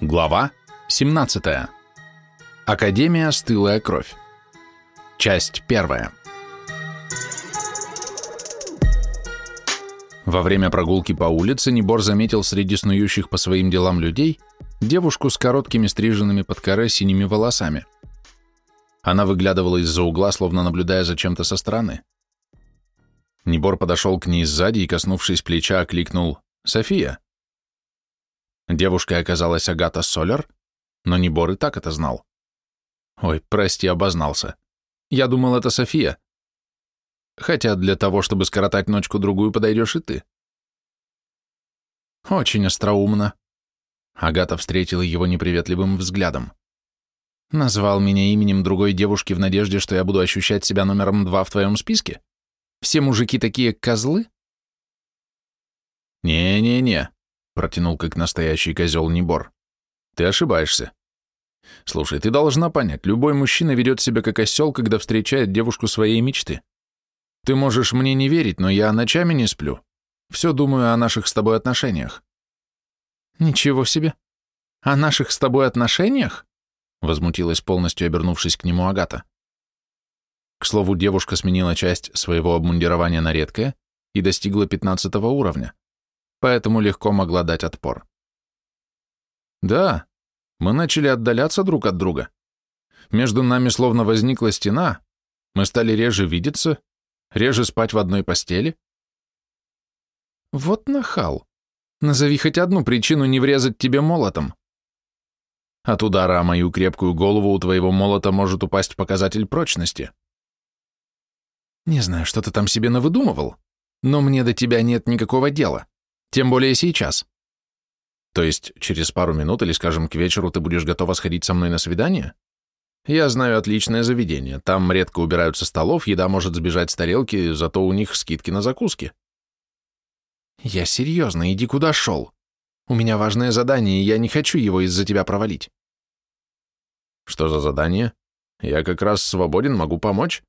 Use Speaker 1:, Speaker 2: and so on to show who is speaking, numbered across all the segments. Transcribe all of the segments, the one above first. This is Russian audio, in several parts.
Speaker 1: Глава 17. Академия «Стылая кровь». Часть первая. Во время прогулки по улице Небор заметил среди снующих по своим делам людей девушку с короткими стриженными под коре синими волосами. Она выглядывала из-за угла, словно наблюдая за чем-то со стороны. Небор подошел к ней сзади и, коснувшись плеча, окликнул «София». Девушкой оказалась Агата Солер, но Небор и так это знал. Ой, прости, обознался. Я думал, это София. Хотя для того, чтобы скоротать ночку-другую, подойдешь и ты. Очень остроумно. Агата встретила его неприветливым взглядом. Назвал меня именем другой девушки в надежде, что я буду ощущать себя номером два в твоем списке? Все мужики такие козлы? Не-не-не, протянул как настоящий козел Небор. Ты ошибаешься. Слушай, ты должна понять, любой мужчина ведет себя как осел, когда встречает девушку своей мечты. Ты можешь мне не верить, но я ночами не сплю. Все думаю о наших с тобой отношениях. Ничего себе. О наших с тобой отношениях? Возмутилась полностью, обернувшись к нему Агата. К слову, девушка сменила часть своего обмундирования на редкое и достигла пятнадцатого уровня поэтому легко могла дать отпор. Да, мы начали отдаляться друг от друга. Между нами словно возникла стена, мы стали реже видеться, реже спать в одной постели. Вот нахал. Назови хоть одну причину не врезать тебе молотом. От удара о мою крепкую голову у твоего молота может упасть показатель прочности. Не знаю, что ты там себе навыдумывал, но мне до тебя нет никакого дела. Тем более сейчас. То есть через пару минут или, скажем, к вечеру ты будешь готова сходить со мной на свидание? Я знаю отличное заведение. Там редко убирают со столов, еда может сбежать с тарелки, зато у них скидки на закуски. Я серьезно, иди куда шел. У меня важное задание, и я не хочу его из-за тебя провалить. Что за задание? Я как раз свободен, могу помочь.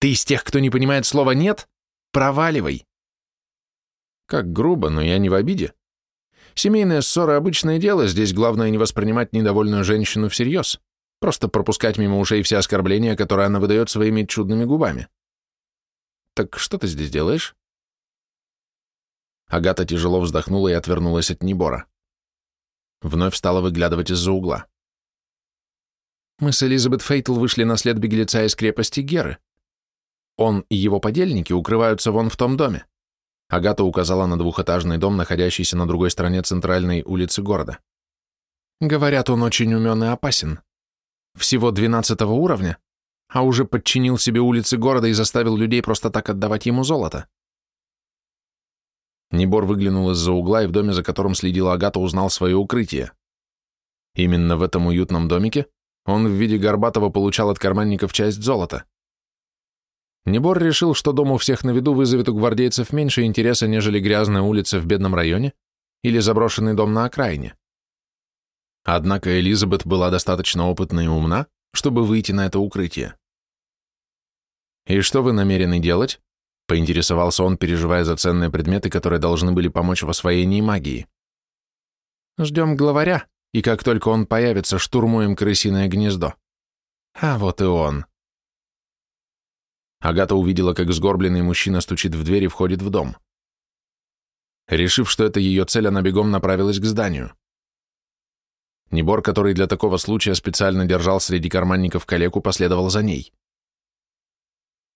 Speaker 1: Ты из тех, кто не понимает слова «нет»? Проваливай. Как грубо, но я не в обиде. Семейные ссоры – обычное дело, здесь главное не воспринимать недовольную женщину всерьез, просто пропускать мимо ушей все оскорбления, которые она выдает своими чудными губами. Так что ты здесь делаешь? Агата тяжело вздохнула и отвернулась от Небора. Вновь стала выглядывать из-за угла. Мы с Элизабет Фейтл вышли на след беглеца из крепости Геры. Он и его подельники укрываются вон в том доме. Агата указала на двухэтажный дом, находящийся на другой стороне центральной улицы города. Говорят, он очень умен и опасен. Всего двенадцатого уровня, а уже подчинил себе улицы города и заставил людей просто так отдавать ему золото. Небор выглянул из-за угла и в доме, за которым следила Агата, узнал свое укрытие. Именно в этом уютном домике он в виде Горбатова получал от карманников часть золота. Небор решил, что дом у всех на виду вызовет у гвардейцев меньше интереса, нежели грязная улица в бедном районе или заброшенный дом на окраине. Однако Элизабет была достаточно опытна и умна, чтобы выйти на это укрытие. «И что вы намерены делать?» — поинтересовался он, переживая за ценные предметы, которые должны были помочь в освоении магии. «Ждем главаря, и как только он появится, штурмуем крысиное гнездо». А вот и он. Агата увидела, как сгорбленный мужчина стучит в дверь и входит в дом. Решив, что это ее цель, она бегом направилась к зданию. Небор, который для такого случая специально держал среди карманников калеку, последовал за ней.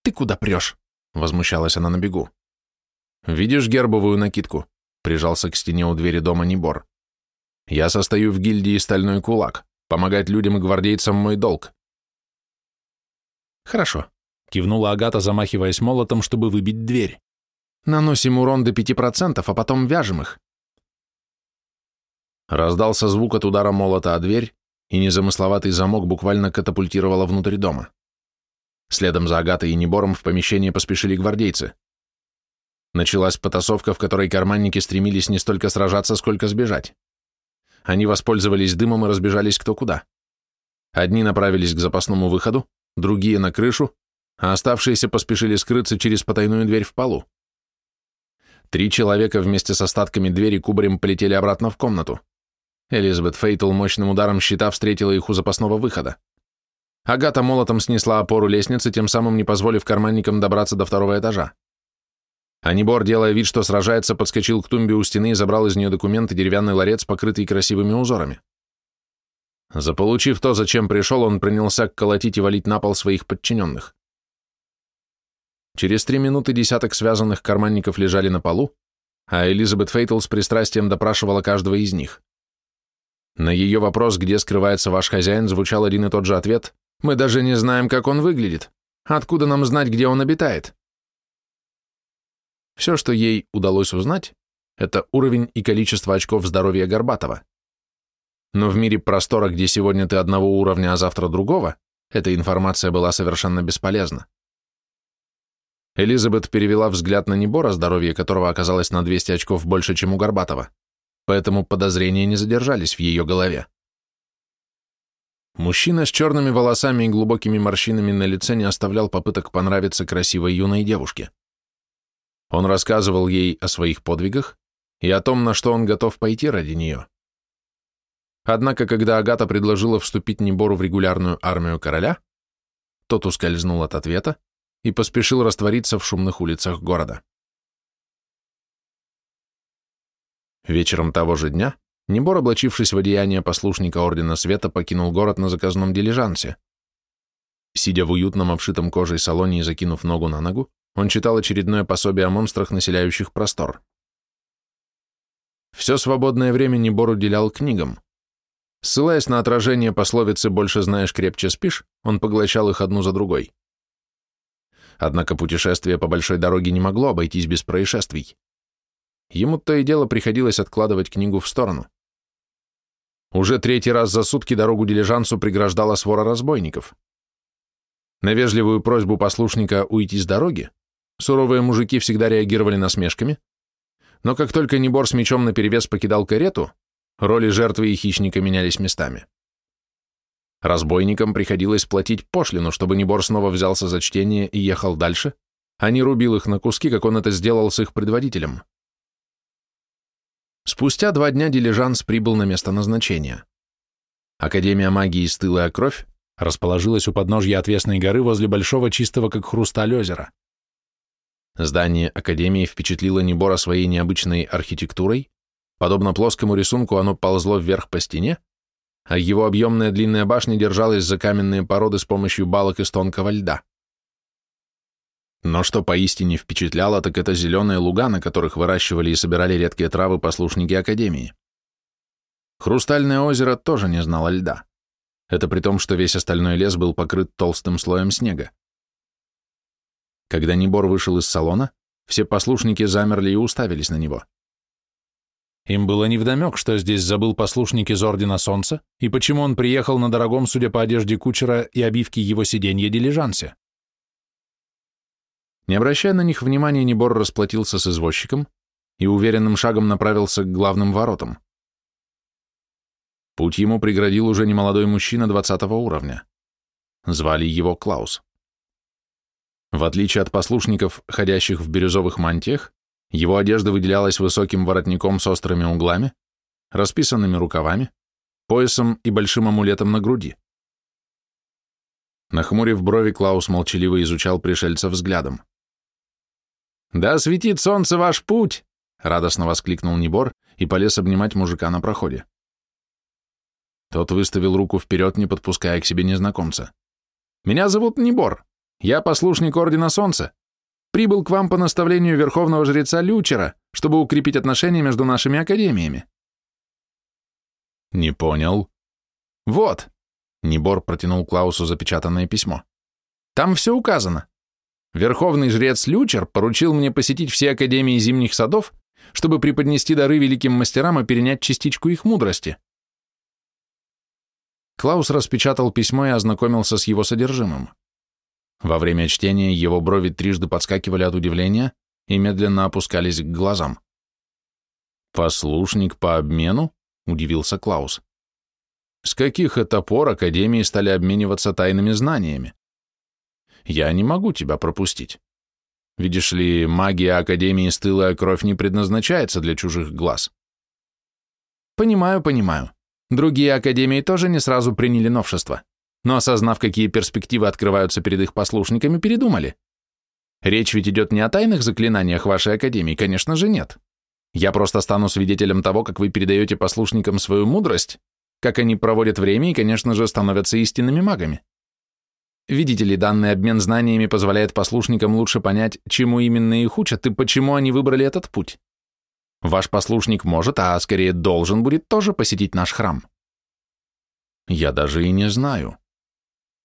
Speaker 1: «Ты куда прешь?» — возмущалась она на бегу. «Видишь гербовую накидку?» — прижался к стене у двери дома Небор. «Я состою в гильдии «Стальной кулак». Помогать людям и гвардейцам мой долг». «Хорошо. Кивнула Агата, замахиваясь молотом, чтобы выбить дверь. Наносим урон до пяти процентов, а потом вяжем их. Раздался звук от удара молота о дверь, и незамысловатый замок буквально катапультировало внутрь дома. Следом за Агатой и Небором в помещение поспешили гвардейцы. Началась потасовка, в которой карманники стремились не столько сражаться, сколько сбежать. Они воспользовались дымом и разбежались кто куда. Одни направились к запасному выходу, другие — на крышу, а оставшиеся поспешили скрыться через потайную дверь в полу. Три человека вместе с остатками двери кубарем полетели обратно в комнату. Элизабет Фейтл мощным ударом щита встретила их у запасного выхода. Агата молотом снесла опору лестницы, тем самым не позволив карманникам добраться до второго этажа. Анибор, делая вид, что сражается, подскочил к тумбе у стены и забрал из нее документы деревянный ларец, покрытый красивыми узорами. Заполучив то, зачем пришел, он принялся колотить и валить на пол своих подчиненных. Через три минуты десяток связанных карманников лежали на полу, а Элизабет Фейтл с пристрастием допрашивала каждого из них. На ее вопрос, где скрывается ваш хозяин, звучал один и тот же ответ «Мы даже не знаем, как он выглядит. Откуда нам знать, где он обитает?» Все, что ей удалось узнать, это уровень и количество очков здоровья Горбатова. Но в мире простора, где сегодня ты одного уровня, а завтра другого, эта информация была совершенно бесполезна. Элизабет перевела взгляд на Небора, здоровье которого оказалось на 200 очков больше, чем у Горбатова поэтому подозрения не задержались в ее голове. Мужчина с черными волосами и глубокими морщинами на лице не оставлял попыток понравиться красивой юной девушке. Он рассказывал ей о своих подвигах и о том, на что он готов пойти ради нее. Однако, когда Агата предложила вступить Небору в регулярную армию короля, тот ускользнул от ответа и поспешил раствориться в шумных улицах города. Вечером того же дня Небор, облачившись в одеяние послушника Ордена Света, покинул город на заказном дилижансе. Сидя в уютном обшитом кожей салоне и закинув ногу на ногу, он читал очередное пособие о монстрах, населяющих простор. Все свободное время Небор уделял книгам. Ссылаясь на отражение пословицы «больше знаешь, крепче спишь», он поглощал их одну за другой. Однако путешествие по большой дороге не могло обойтись без происшествий. Ему то и дело приходилось откладывать книгу в сторону. Уже третий раз за сутки дорогу дилижансу преграждала свора разбойников. На вежливую просьбу послушника уйти с дороги суровые мужики всегда реагировали насмешками, но как только Небор с мечом наперевес покидал карету, роли жертвы и хищника менялись местами. Разбойникам приходилось платить пошлину, чтобы Небор снова взялся за чтение и ехал дальше, а не рубил их на куски, как он это сделал с их предводителем. Спустя два дня дилижанс прибыл на место назначения. Академия магии «Стылая кровь» расположилась у подножья отвесной горы возле большого чистого как хрусталь озера. Здание Академии впечатлило Небора своей необычной архитектурой, подобно плоскому рисунку оно ползло вверх по стене, а его объемная длинная башня держалась за каменные породы с помощью балок из тонкого льда. Но что поистине впечатляло, так это зеленые луга, на которых выращивали и собирали редкие травы послушники Академии. Хрустальное озеро тоже не знало льда. Это при том, что весь остальной лес был покрыт толстым слоем снега. Когда Небор вышел из салона, все послушники замерли и уставились на него. Им было невдомек, что здесь забыл послушник из Ордена Солнца и почему он приехал на дорогом, судя по одежде кучера и обивке его сиденья, дилижансе. Не обращая на них внимания, Небор расплатился с извозчиком и уверенным шагом направился к главным воротам. Путь ему преградил уже немолодой мужчина двадцатого уровня. Звали его Клаус. В отличие от послушников, ходящих в бирюзовых мантиях, его одежда выделялась высоким воротником с острыми углами, расписанными рукавами, поясом и большим амулетом на груди. Нахмурив брови, Клаус молчаливо изучал пришельца взглядом. «Да светит солнце ваш путь!» — радостно воскликнул Небор и полез обнимать мужика на проходе. Тот выставил руку вперед, не подпуская к себе незнакомца. «Меня зовут Небор. Я послушник Ордена Солнца. Прибыл к вам по наставлению Верховного Жреца Лючера, чтобы укрепить отношения между нашими академиями». «Не понял». «Вот», — Небор протянул Клаусу запечатанное письмо. «Там все указано. Верховный жрец Лючер поручил мне посетить все академии зимних садов, чтобы преподнести дары великим мастерам и перенять частичку их мудрости. Клаус распечатал письмо и ознакомился с его содержимым. Во время чтения его брови трижды подскакивали от удивления и медленно опускались к глазам. «Послушник по обмену?» — удивился Клаус. «С каких это пор Академии стали обмениваться тайными знаниями? я не могу тебя пропустить. Видишь ли, магия Академии Стылая Кровь не предназначается для чужих глаз. Понимаю, понимаю. Другие академии тоже не сразу приняли новшество, но осознав, какие перспективы открываются перед их послушниками, передумали. Речь ведь идет не о тайных заклинаниях вашей академии, конечно же, нет. Я просто стану свидетелем того, как вы передаете послушникам свою мудрость, как они проводят время и, конечно же, становятся истинными магами. Видите ли, данный обмен знаниями позволяет послушникам лучше понять, чему именно их учат и почему они выбрали этот путь. Ваш послушник может, а скорее должен будет тоже посетить наш храм. Я даже и не знаю.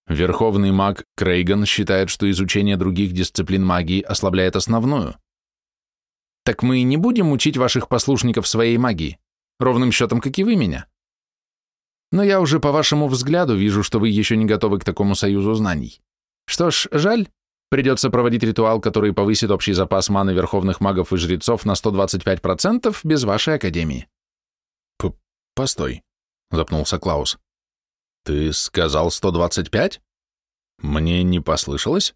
Speaker 1: Верховный маг Крейган считает, что изучение других дисциплин магии ослабляет основную. Так мы и не будем учить ваших послушников своей магии, ровным счетом, как и вы меня. Но я уже по вашему взгляду вижу, что вы еще не готовы к такому союзу знаний. Что ж, жаль, придется проводить ритуал, который повысит общий запас маны верховных магов и жрецов на 125% без вашей академии.
Speaker 2: П Постой, запнулся Клаус. Ты сказал 125? Мне не послышалось?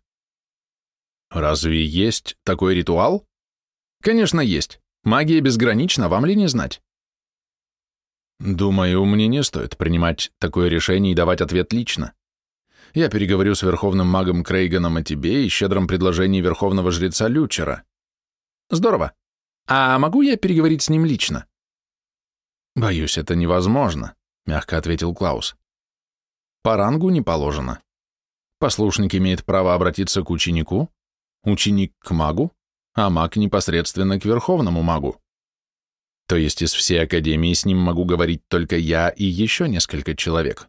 Speaker 2: Разве есть такой ритуал?
Speaker 1: Конечно, есть. Магия безгранична, вам ли не знать?
Speaker 2: Думаю, мне не стоит принимать такое решение и давать ответ лично. Я переговорю с верховным магом Крейганом о тебе и щедром предложении верховного жреца Лючера.
Speaker 1: Здорово. А могу я переговорить с ним лично?
Speaker 2: Боюсь, это невозможно, мягко ответил Клаус.
Speaker 1: По рангу не положено.
Speaker 2: Послушник имеет право обратиться к ученику, ученик к магу, а маг непосредственно к верховному магу. То есть из всей академии с ним могу говорить только я и еще несколько человек.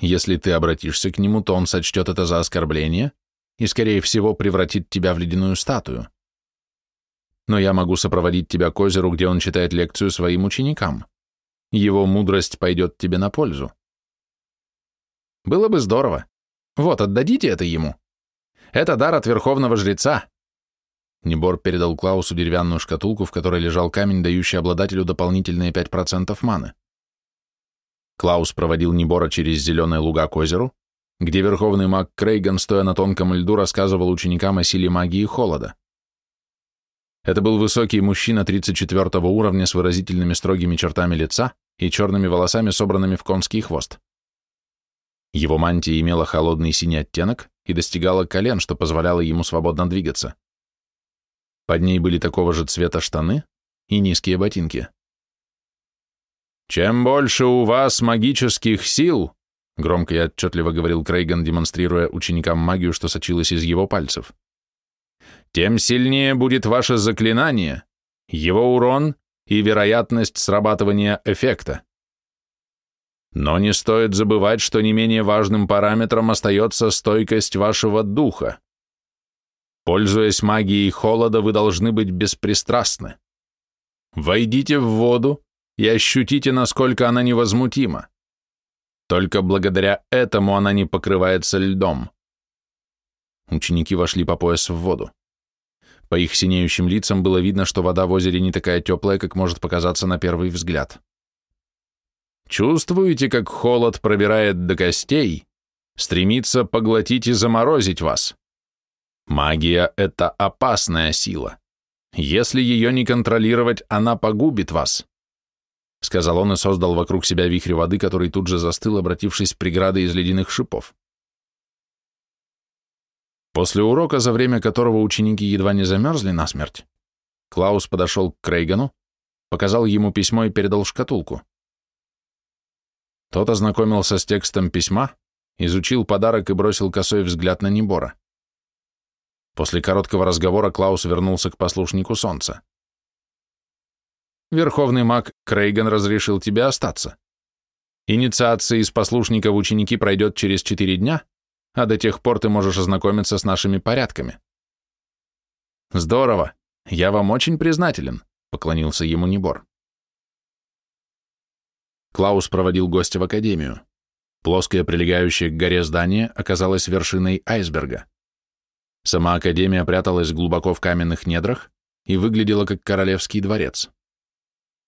Speaker 2: Если ты обратишься к нему, то он сочтет это за оскорбление и, скорее всего, превратит тебя в ледяную статую. Но я могу сопроводить тебя к озеру, где он читает лекцию своим ученикам. Его мудрость пойдет тебе на пользу.
Speaker 1: Было бы здорово. Вот, отдадите это ему. Это дар от верховного жреца.
Speaker 2: Небор передал Клаусу деревянную шкатулку, в которой лежал камень, дающий обладателю дополнительные 5% маны. Клаус проводил Небора через зеленые луга к озеру, где верховный маг Крейган, стоя на тонком льду, рассказывал ученикам о силе магии холода. Это был высокий мужчина 34 уровня с выразительными строгими чертами лица и черными волосами, собранными в конский хвост. Его мантия имела холодный синий оттенок и достигала колен, что позволяло ему свободно двигаться. Под ней были такого же цвета штаны и низкие ботинки.
Speaker 1: «Чем больше у вас магических сил», — громко и отчетливо говорил Крейган, демонстрируя ученикам магию, что сочилось из его пальцев, «тем сильнее будет ваше заклинание, его урон и вероятность срабатывания эффекта. Но не стоит забывать, что не менее важным параметром остается стойкость вашего духа. Пользуясь магией холода, вы должны быть беспристрастны. Войдите в воду и ощутите, насколько она невозмутима. Только благодаря этому она не покрывается льдом.
Speaker 2: Ученики вошли по пояс в воду. По их синеющим лицам было видно, что вода в озере не такая теплая, как может показаться на первый взгляд.
Speaker 1: Чувствуете, как холод пробирает до костей, стремится поглотить и заморозить вас? Магия — это опасная сила. Если ее не контролировать, она погубит вас. Сказал он и создал вокруг себя вихрь воды, который тут же застыл, обратившись преградой из ледяных шипов. После урока, за время которого ученики едва не замерзли насмерть, Клаус подошел к Крейгану, показал ему письмо и передал шкатулку. Тот ознакомился с текстом письма, изучил подарок и бросил косой взгляд на Небора. После короткого разговора Клаус вернулся к послушнику солнца. «Верховный маг Крейган разрешил тебе остаться. Инициация из послушника в ученики пройдет через четыре дня, а до тех пор ты можешь ознакомиться с нашими порядками». «Здорово. Я вам очень признателен», — поклонился ему Небор. Клаус проводил гостя в академию. Плоское, прилегающее к горе здание, оказалось вершиной айсберга. Сама академия пряталась глубоко в каменных недрах и выглядела как королевский дворец.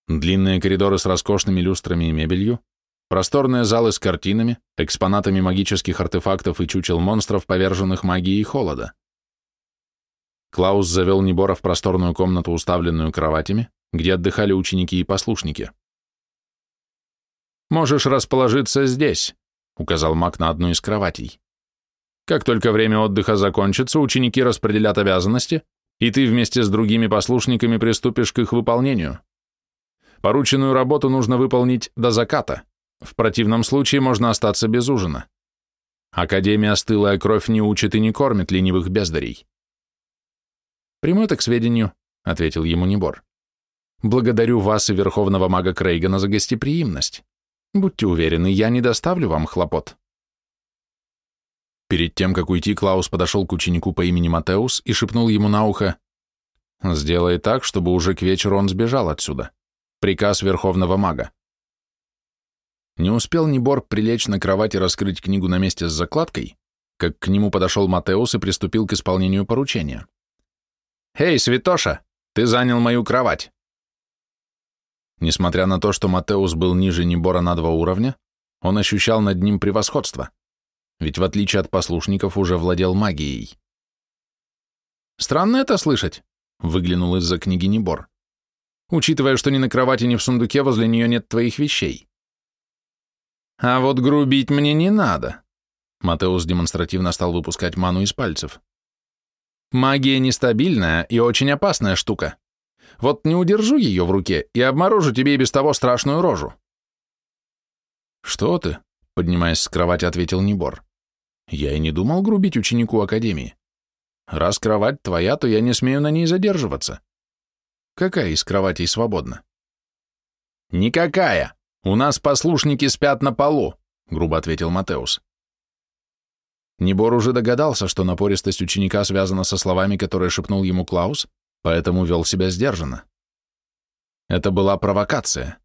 Speaker 1: Длинные коридоры с роскошными люстрами и мебелью, просторные залы с картинами, экспонатами магических артефактов и чучел монстров, поверженных магией холода. Клаус завел Небора в просторную комнату, уставленную кроватями, где отдыхали ученики и послушники. «Можешь расположиться здесь», — указал Мак на одну из кроватей. «Как только время отдыха закончится, ученики распределят обязанности, и ты вместе с другими послушниками приступишь к их выполнению. Порученную работу нужно выполнить до заката, в противном случае можно остаться без ужина. Академия «Стылая кровь» не учит и не кормит ленивых бездарей». «Приму это к сведению», — ответил ему Небор. «Благодарю вас и Верховного мага Крейгана за гостеприимность. Будьте уверены, я не доставлю вам хлопот. Перед тем, как уйти, Клаус подошел к ученику по имени Матеус и шепнул ему на ухо, «Сделай так, чтобы уже к вечеру он сбежал отсюда. Приказ Верховного Мага». Не успел Небор прилечь на кровать и раскрыть книгу на месте с закладкой, как к нему подошел Матеус и приступил к исполнению поручения. «Эй, Святоша, ты занял мою кровать!» Несмотря на то, что Матеус был ниже Небора на два уровня, он ощущал над ним превосходство, ведь в отличие от послушников уже владел магией. «Странно это слышать», — выглянул из-за книги Небор, «учитывая, что ни на кровати, ни в сундуке возле нее нет твоих вещей». «А вот грубить мне не надо», — Матеус демонстративно стал выпускать ману из пальцев. «Магия нестабильная и очень опасная штука. Вот не удержу ее в руке и обморожу тебе и без того страшную рожу. Что ты? Поднимаясь с кровати, ответил Небор. Я и не думал грубить ученику Академии. Раз кровать твоя, то я не смею на ней задерживаться. Какая из кроватей свободна? Никакая. У нас послушники спят на полу, грубо ответил Матеус. Небор уже догадался, что напористость ученика связана со словами, которые шепнул ему Клаус, поэтому вел себя сдержанно. Это была провокация,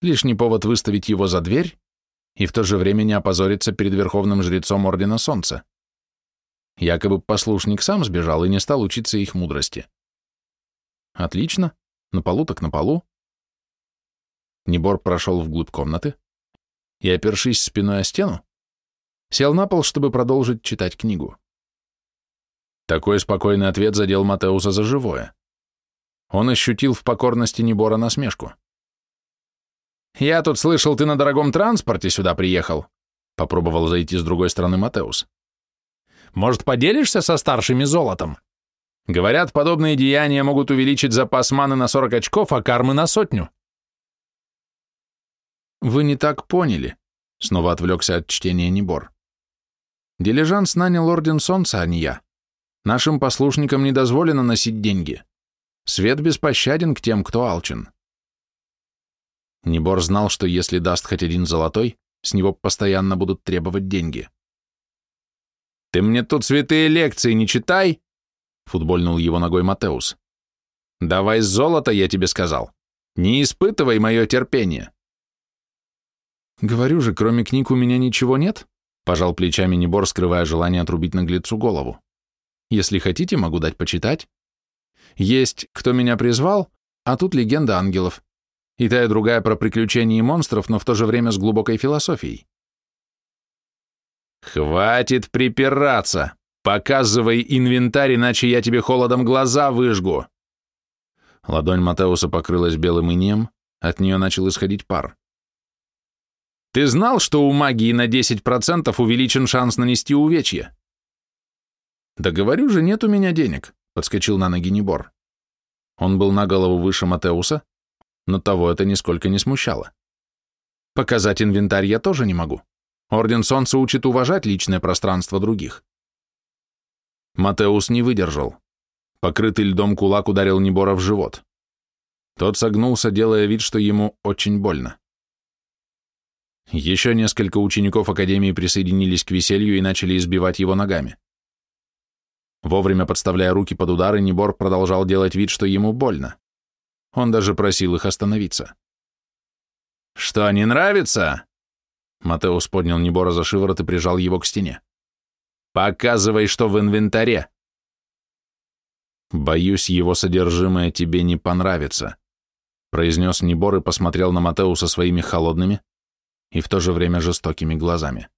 Speaker 1: лишний повод выставить его за дверь и в то же время не опозориться перед верховным жрецом Ордена Солнца. Якобы послушник сам сбежал и не стал учиться их мудрости. Отлично, на полу так на полу. Небор прошел вглубь комнаты и, опершись спиной о стену, сел на пол, чтобы продолжить читать книгу. Такой спокойный ответ задел Матеуса за живое. Он ощутил в покорности Небора насмешку. «Я тут слышал, ты на дорогом транспорте сюда приехал», — попробовал зайти с другой стороны Матеус. «Может, поделишься со старшими золотом? Говорят, подобные деяния могут увеличить запас маны на 40 очков, а кармы на сотню». «Вы не так поняли», — снова отвлекся от чтения Небор. «Дилижанс нанял Орден Солнца, а не я. Нашим послушникам не дозволено носить деньги. Свет беспощаден к тем, кто алчен. Небор знал, что если даст хоть один золотой, с него постоянно будут требовать деньги. «Ты мне тут святые лекции не читай!» — футбольнул его ногой Матеус. «Давай золото, я тебе сказал. Не испытывай мое терпение». «Говорю же, кроме книг у меня ничего нет», — пожал плечами Небор, скрывая желание отрубить наглецу голову. «Если хотите, могу дать почитать». Есть «Кто меня призвал», а тут «Легенда ангелов». И та и другая про приключения и монстров, но в то же время с глубокой философией. «Хватит припираться! Показывай инвентарь, иначе я тебе холодом глаза выжгу!» Ладонь Матеуса покрылась белым инеем, от нее начал исходить пар. «Ты знал, что у магии на 10% увеличен шанс нанести увечье?» «Да говорю же, нет у меня денег подскочил на ноги Небор. Он был на голову выше Матеуса, но того это нисколько не смущало. Показать инвентарь я тоже не могу. Орден Солнца учит уважать личное пространство других. Матеус не выдержал. Покрытый льдом кулак ударил Небора в живот. Тот согнулся, делая вид, что ему очень больно. Еще несколько учеников Академии присоединились к веселью и начали избивать его ногами. Вовремя подставляя руки под удары, Небор продолжал делать вид, что ему больно. Он даже просил их остановиться. «Что, не нравится?» Матеус поднял Небора за шиворот и прижал его к стене. «Показывай, что в инвентаре!» «Боюсь, его содержимое тебе не понравится», произнес Небор и посмотрел на Матеуса своими холодными и в то же время жестокими глазами.